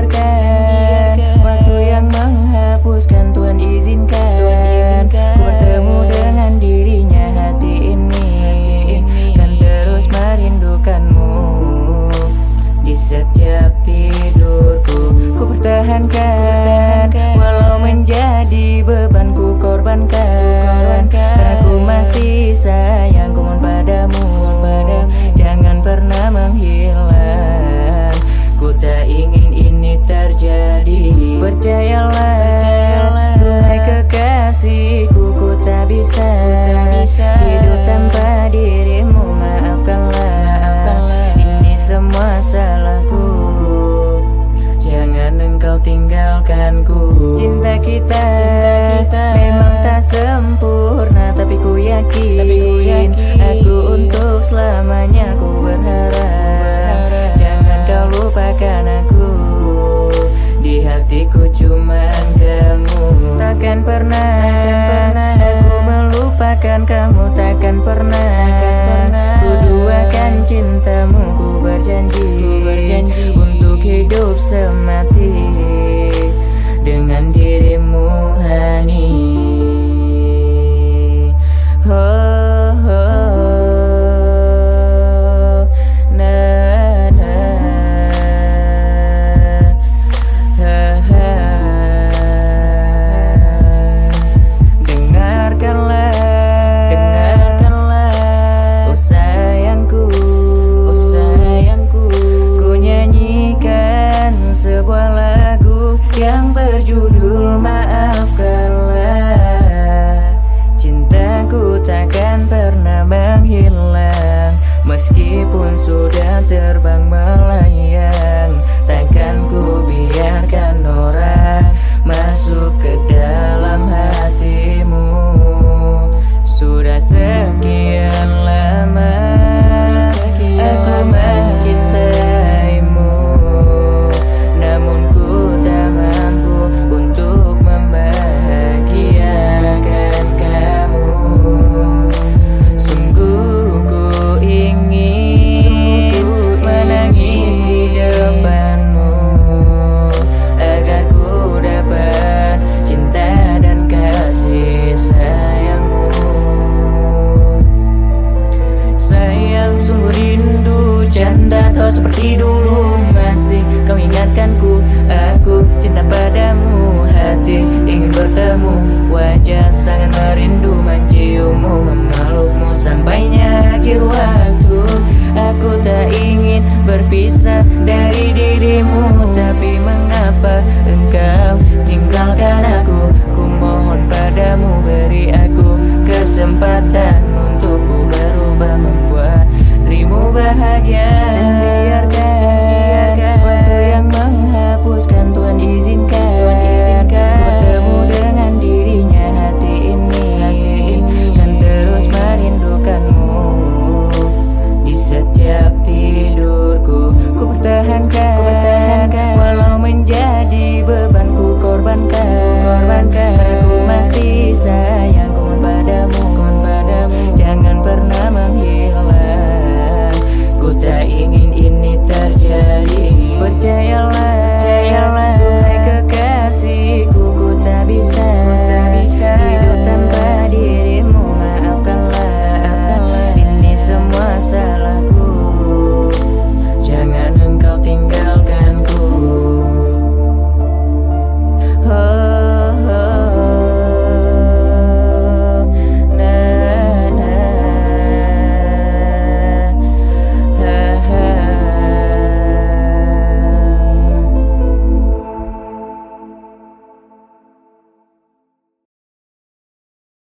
Biarkan waktu yang menghapuskan Tuhan izinkan. Ku bertemu dengan dirinya hati ini. Kan terus merindukanmu. Di setiap tidurku Ku pertahankan sempurna Tapi ku yakin, Aku untuk selamanya Ku berharap. Jangan kau lupakan aku. Di hatiku cuman kamu. Takkan pernah, Aku melupakan kamu Takkan pernah, Ku duakan cintamu Ku berjanji, yang berjudul Seperti dulu masih kau ingatkanku. Aku cinta padamu Hati ingin bertemu. Wajah sangat merindu Menciummu memelukmu Sampainya akhir waktu. Aku tak ingin berpisah dari dirimu Tapi mengapa engkau tinggalkan aku? Ku mohon padamu beri aku kesempatan Untuk ku berubah membuat dirimu bahagia.